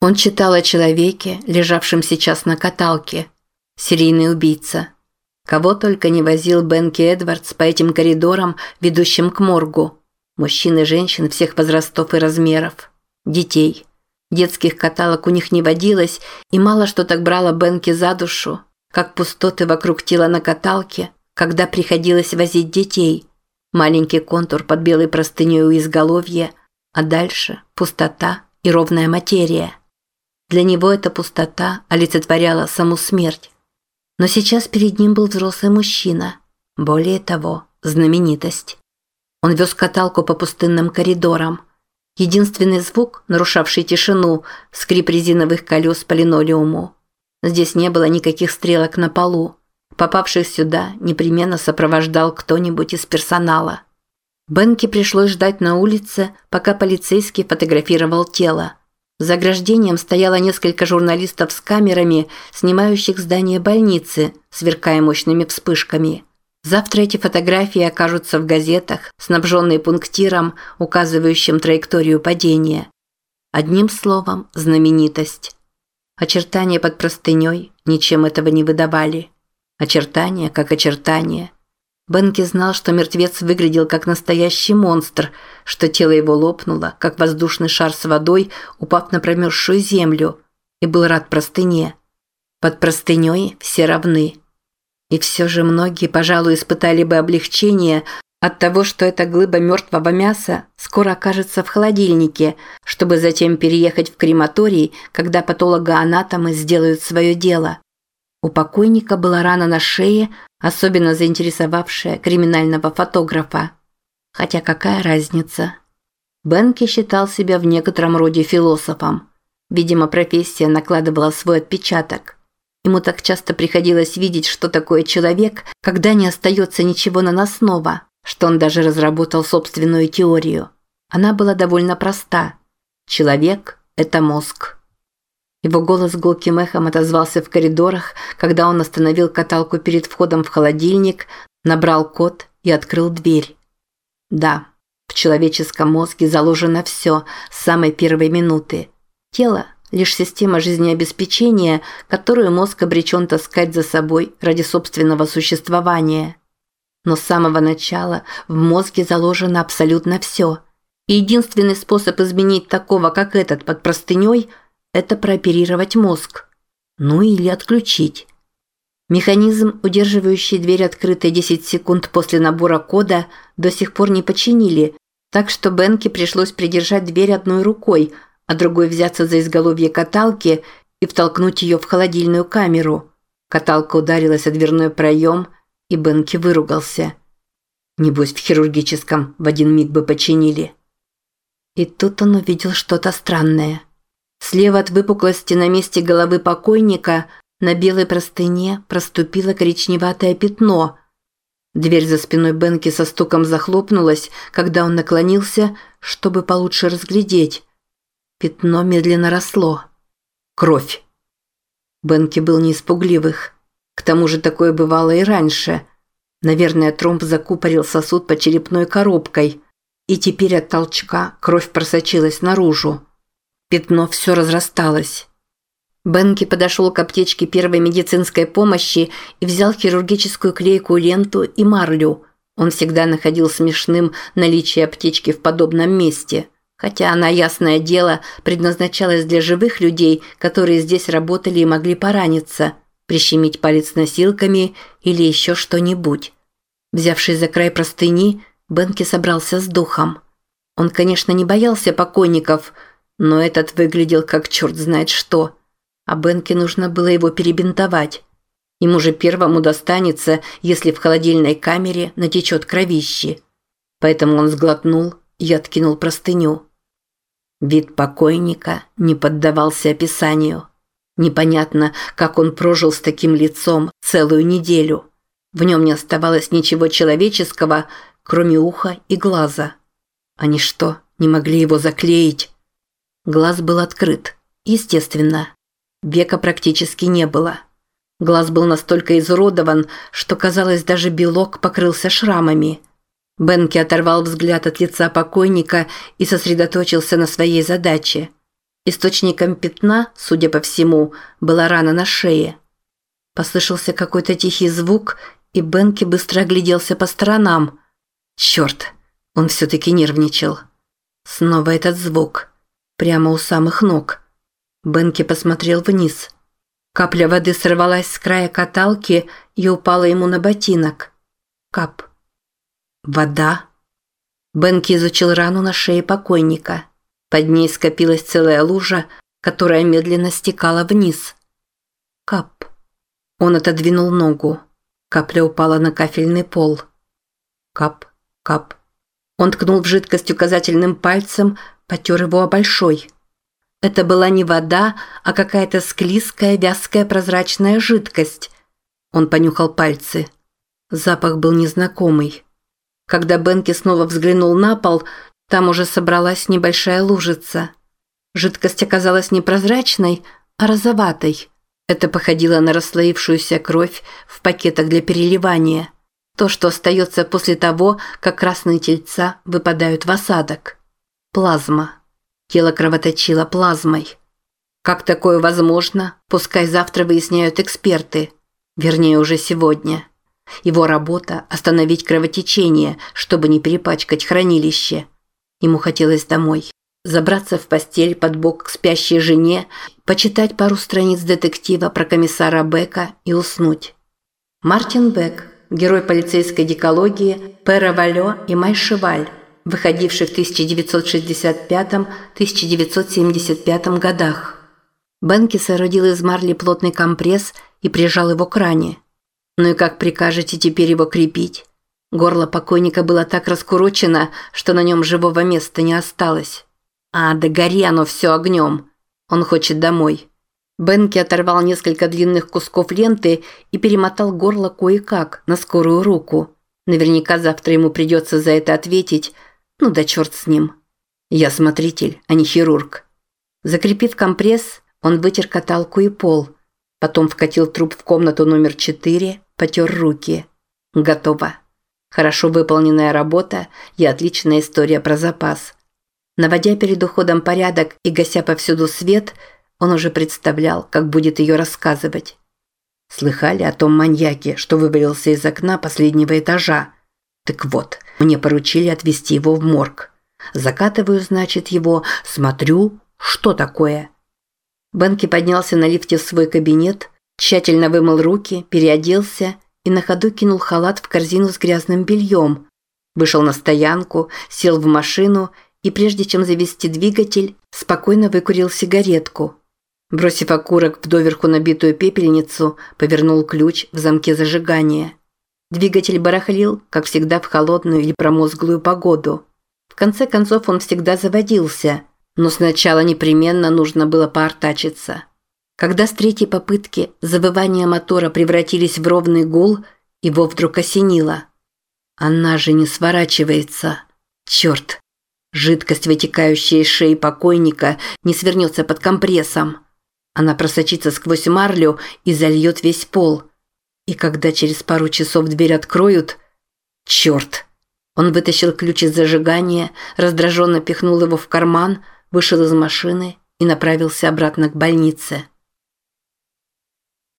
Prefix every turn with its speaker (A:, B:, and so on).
A: Он читал о человеке, лежавшем сейчас на каталке. Серийный убийца. Кого только не возил Бенки Эдвардс по этим коридорам, ведущим к моргу. Мужчин и женщин всех возрастов и размеров. Детей. Детских каталог у них не водилось, и мало что так брало Бенки за душу, как пустоты вокруг тела на каталке, когда приходилось возить детей. Маленький контур под белой простыней у изголовья, а дальше пустота и ровная материя. Для него эта пустота олицетворяла саму смерть. Но сейчас перед ним был взрослый мужчина. Более того, знаменитость. Он вез каталку по пустынным коридорам. Единственный звук, нарушавший тишину, скрип резиновых колес по линолеуму. Здесь не было никаких стрелок на полу. Попавших сюда непременно сопровождал кто-нибудь из персонала. Бенке пришлось ждать на улице, пока полицейский фотографировал тело. За ограждением стояло несколько журналистов с камерами, снимающих здание больницы, сверкая мощными вспышками. Завтра эти фотографии окажутся в газетах, снабженные пунктиром, указывающим траекторию падения. Одним словом, знаменитость. Очертания под простыней ничем этого не выдавали. Очертания как очертания – Бенки знал, что мертвец выглядел как настоящий монстр, что тело его лопнуло, как воздушный шар с водой, упав на промерзшую землю, и был рад простыне. Под простыней все равны. И все же многие, пожалуй, испытали бы облегчение от того, что эта глыба мертвого мяса скоро окажется в холодильнике, чтобы затем переехать в крематорий, когда патологоанатомы сделают свое дело. У покойника была рана на шее, особенно заинтересовавшая криминального фотографа. Хотя какая разница? Бенки считал себя в некотором роде философом. Видимо, профессия накладывала свой отпечаток. Ему так часто приходилось видеть, что такое человек, когда не остается ничего наносного, что он даже разработал собственную теорию. Она была довольно проста. Человек – это мозг. Его голос гулким эхом отозвался в коридорах, когда он остановил каталку перед входом в холодильник, набрал код и открыл дверь. Да, в человеческом мозге заложено все с самой первой минуты. Тело – лишь система жизнеобеспечения, которую мозг обречен таскать за собой ради собственного существования. Но с самого начала в мозге заложено абсолютно все. И единственный способ изменить такого, как этот, под простыней – это прооперировать мозг. Ну или отключить. Механизм, удерживающий дверь открытой 10 секунд после набора кода, до сих пор не починили, так что Бенке пришлось придержать дверь одной рукой, а другой взяться за изголовье каталки и втолкнуть ее в холодильную камеру. Каталка ударилась о дверной проем, и Бенки выругался. Небось, в хирургическом в один миг бы починили. И тут он увидел что-то странное – Слева от выпуклости на месте головы покойника на белой простыне проступило коричневатое пятно. Дверь за спиной Бенки со стуком захлопнулась, когда он наклонился, чтобы получше разглядеть. Пятно медленно росло. Кровь. Бенки был не испугливых. К тому же такое бывало и раньше. Наверное, тромб закупорил сосуд под черепной коробкой, и теперь от толчка кровь просочилась наружу. Пятно все разрасталось. Бенки подошел к аптечке первой медицинской помощи и взял хирургическую клейкую ленту и марлю. Он всегда находил смешным наличие аптечки в подобном месте. Хотя она, ясное дело, предназначалась для живых людей, которые здесь работали и могли пораниться, прищемить палец носилками или еще что-нибудь. Взявшись за край простыни, Бенки собрался с духом. Он, конечно, не боялся покойников – но этот выглядел как черт знает что. А Бенке нужно было его перебинтовать. Ему же первому достанется, если в холодильной камере натечет кровище. Поэтому он сглотнул и откинул простыню. Вид покойника не поддавался описанию. Непонятно, как он прожил с таким лицом целую неделю. В нем не оставалось ничего человеческого, кроме уха и глаза. Они что, не могли его заклеить? Глаз был открыт. Естественно. Века практически не было. Глаз был настолько изуродован, что, казалось, даже белок покрылся шрамами. Бенки оторвал взгляд от лица покойника и сосредоточился на своей задаче. Источником пятна, судя по всему, была рана на шее. Послышался какой-то тихий звук, и Бенки быстро огляделся по сторонам. Черт, он все-таки нервничал. Снова этот звук. Прямо у самых ног. Бенки посмотрел вниз. Капля воды сорвалась с края каталки и упала ему на ботинок. Кап. Вода. Бенки изучил рану на шее покойника. Под ней скопилась целая лужа, которая медленно стекала вниз. Кап. Он отодвинул ногу. Капля упала на кафельный пол. Кап, кап. Он ткнул в жидкость указательным пальцем, потер его о большой. Это была не вода, а какая-то склизкая, вязкая прозрачная жидкость. Он понюхал пальцы. Запах был незнакомый. Когда Бенки снова взглянул на пол, там уже собралась небольшая лужица. Жидкость оказалась не прозрачной, а розоватой. Это походило на расслоившуюся кровь в пакетах для переливания. То, что остается после того, как красные тельца выпадают в осадок. Плазма. Тело кровоточило плазмой. Как такое возможно, пускай завтра выясняют эксперты. Вернее, уже сегодня. Его работа – остановить кровотечение, чтобы не перепачкать хранилище – Ему хотелось домой. Забраться в постель под бок к спящей жене, почитать пару страниц детектива про комиссара Бека и уснуть. Мартин Бек, герой полицейской дикологии Пера Валё и Май выходивший в 1965-1975 годах. Бенки соорудил из марли плотный компресс и прижал его к ране. Ну и как прикажете теперь его крепить? Горло покойника было так раскурочено, что на нем живого места не осталось. А, да гори оно все огнем. Он хочет домой. Бенки оторвал несколько длинных кусков ленты и перемотал горло кое-как, на скорую руку. Наверняка завтра ему придется за это ответить. Ну да черт с ним. Я смотритель, а не хирург. Закрепив компресс, он вытер каталку и пол. Потом вкатил труп в комнату номер четыре, потер руки. Готово. Хорошо выполненная работа и отличная история про запас. Наводя перед уходом порядок и гася повсюду свет, он уже представлял, как будет ее рассказывать. Слыхали о том маньяке, что вывалился из окна последнего этажа? Так вот, мне поручили отвезти его в морг. Закатываю, значит, его, смотрю, что такое. Бенки поднялся на лифте в свой кабинет, тщательно вымыл руки, переоделся и на ходу кинул халат в корзину с грязным бельем. Вышел на стоянку, сел в машину и прежде чем завести двигатель, спокойно выкурил сигаретку. Бросив окурок в доверху набитую пепельницу, повернул ключ в замке зажигания. Двигатель барахлил, как всегда, в холодную или промозглую погоду. В конце концов он всегда заводился, но сначала непременно нужно было поортачиться. Когда с третьей попытки завывания мотора превратились в ровный гул, его вдруг осенило. Она же не сворачивается. Черт! Жидкость, вытекающая из шеи покойника, не свернется под компрессом. Она просочится сквозь марлю и зальет весь пол. И когда через пару часов дверь откроют... Черт! Он вытащил ключ из зажигания, раздраженно пихнул его в карман, вышел из машины и направился обратно к больнице.